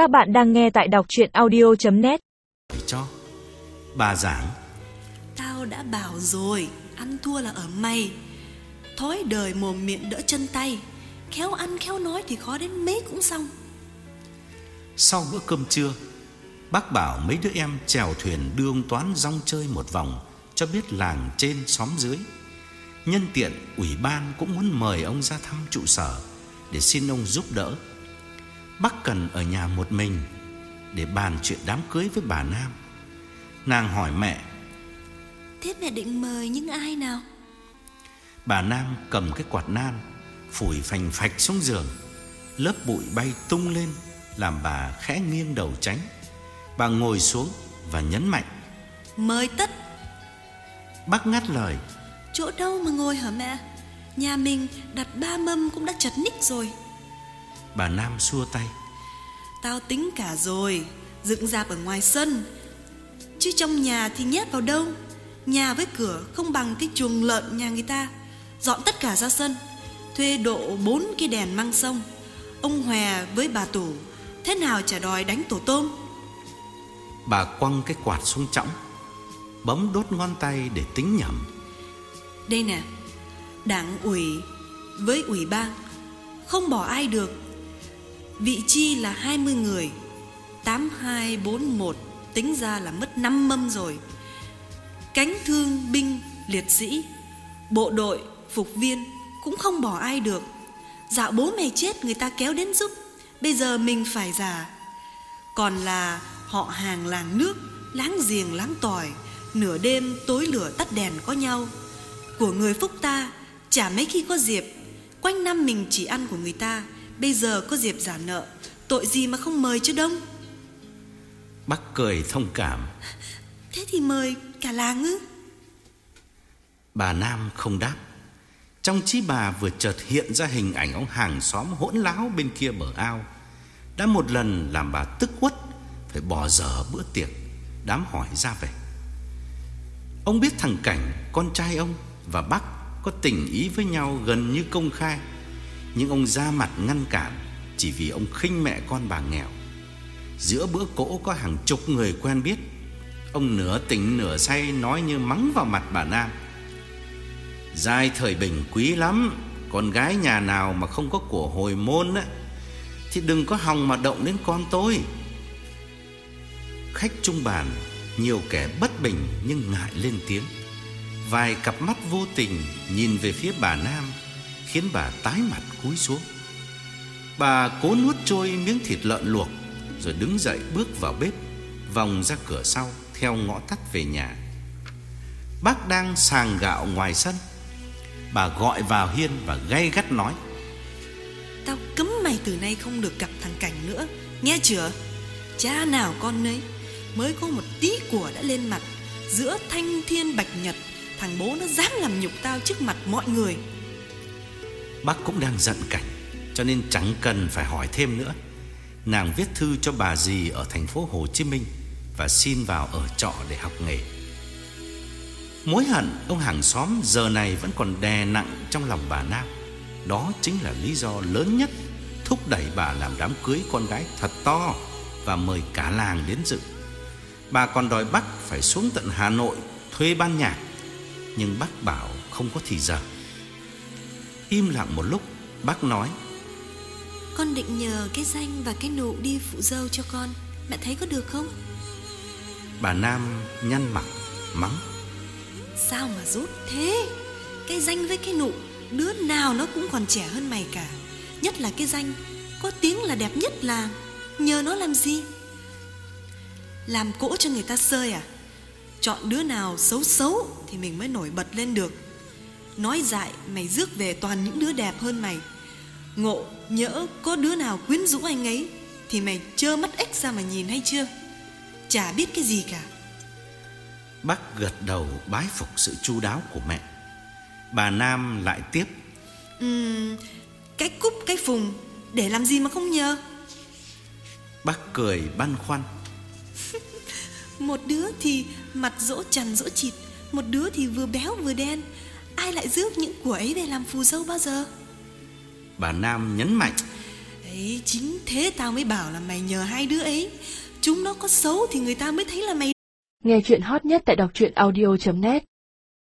Các bạn đang nghe tại đọc chuyện audio.net cho Bà giảng. Tao đã bảo rồi Ăn thua là ở mày Thói đời mồm miệng đỡ chân tay Khéo ăn khéo nói thì khó đến mấy cũng xong. Sau bữa cơm trưa Bác bảo mấy đứa em chèo thuyền đưa ông Toán rong chơi một vòng Cho biết làng trên xóm dưới. Nhân tiện ủy ban cũng muốn mời ông ra thăm trụ sở Để xin ông giúp đỡ Bác cần ở nhà một mình Để bàn chuyện đám cưới với bà Nam. Nàng hỏi mẹ Thế mẹ định mời những ai nào? Bà Nam cầm cái quạt nan Phủi phành phạch xuống giường. Lớp bụi bay tung lên Làm bà khẽ nghiêng đầu tránh. Bà ngồi xuống và nhấn mạnh Mời tất. Bác ngắt lời Chỗ đâu mà ngồi hả mẹ? Nhà mình đặt ba mâm cũng đã chật ních rồi Bà Nam xua tay. Tao tính cả rồi Dựng dạp ở ngoài sân. Chứ trong nhà thì nhét vào đâu? Nhà với cửa không bằng cái chuồng lợn nhà người ta. Dọn tất cả ra sân Thuê độ bốn cái đèn măng sông. Ông Hòe với bà Tủ Thế nào chả đòi đánh tổ tôm? Bà quăng cái quạt xuống trõng Bấm đốt ngón tay để tính nhẩm. Đây nè Đảng ủy với ủy ban Không bỏ ai được Vị chi là 20 người. 8241 Tính ra là mất 5 mâm rồi. Cánh thương binh, liệt sĩ, Bộ đội, phục viên Cũng không bỏ ai được. Dạo bố mẹ chết người ta kéo đến giúp. Bây giờ mình phải giả Còn là họ hàng làng nước, Láng giềng láng tỏi, Nửa đêm tối lửa tắt đèn có nhau. Của người phúc ta, Chả mấy khi có dịp. Quanh năm mình chỉ ăn của người ta Bây giờ có dịp giả nợ Tội gì mà không mời cho đông? Bác cười thông cảm. Thế thì mời cả làng ư? Bà Nam không đáp. Trong trí bà vừa chợt hiện ra hình ảnh ông hàng xóm hỗn láo bên kia bờ ao. Đã một lần làm bà tức quất Phải bỏ dở bữa tiệc. Đám hỏi ra về. Ông biết thằng Cảnh Con trai ông và bác Có tình ý với nhau gần như công khai nhưng ông ra mặt ngăn cản Chỉ vì ông khinh mẹ con bà nghèo. Giữa bữa cỗ có hàng chục người quen biết, Ông nửa tỉnh nửa say Nói như mắng vào mặt bà Nam. Giai thời bình quý lắm, Con gái nhà nào mà không có của hồi môn á, Thì đừng có hòng mà động đến con tôi. Khách trung bàn, Nhiều kẻ bất bình nhưng ngại lên tiếng. Vài cặp mắt vô tình Nhìn về phía bà Nam. Khiến bà tái mặt cúi xuống. Bà cố nuốt trôi miếng thịt lợn luộc, Rồi đứng dậy bước vào bếp, Vòng ra cửa sau Theo ngõ tắt về nhà. Bác đang sàng gạo ngoài sân. Bà gọi vào Hiên và gay gắt nói, Tao cấm mày từ nay không được gặp thằng Cảnh nữa, Nghe chưa? Cha nào con nấy, Mới có một tí của đã lên mặt. Giữa thanh thiên bạch nhật, Thằng bố nó dám làm nhục tao trước mặt mọi người. Bác cũng đang giận Cảnh, Cho nên chẳng cần phải hỏi thêm nữa. Nàng viết thư cho bà dì ở thành phố Hồ Chí Minh Và xin vào ở trọ để học nghề. Mối hận ông hàng xóm giờ này vẫn còn đè nặng trong lòng bà Nam. Đó chính là lý do lớn nhất Thúc đẩy bà làm đám cưới con gái thật to Và mời cả làng đến dự. Bà còn đòi bác phải xuống tận Hà Nội thuê ban nhạc, Nhưng bác bảo không có thì giờ. Im lặng một lúc Bác nói. Con định nhờ cái danh và cái nụ đi phụ dâu cho con. Mẹ thấy có được không? Bà Nam nhăn mặt mắng. Sao mà rút thế? Cái danh với cái nụ Đứa nào nó cũng còn trẻ hơn mày cả. Nhất là cái danh Có tiếng là đẹp nhất là Nhờ nó làm gì? Làm cỗ cho người ta sơi à? Chọn đứa nào xấu xấu Thì mình mới nổi bật lên được Nói dại mày rước về toàn những đứa đẹp hơn mày. Ngộ nhỡ có đứa nào quyến rũ anh ấy Thì mày trơ mắt ếch ra mà nhìn hay chưa? Chả biết cái gì cả. Bác gật đầu bái phục sự chu đáo của mẹ. Bà Nam lại tiếp. Ừm, Cái cúp cái phùng Để làm gì mà không nhờ? Bác cười băn khoăn. Một đứa thì mặt dỗ chằn dỗ chịt Một đứa thì vừa béo vừa đen Ai lại rước những của ấy về làm phù dâu bao giờ? Bà Nam nhấn mạnh. Đấy chính thế tao mới bảo là mày nhờ hai đứa ấy. Chúng nó có xấu thì người ta mới thấy là mày Nghe chuyện hot nhất tại đọc truyện audio.net